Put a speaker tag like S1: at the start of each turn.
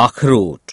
S1: آخرود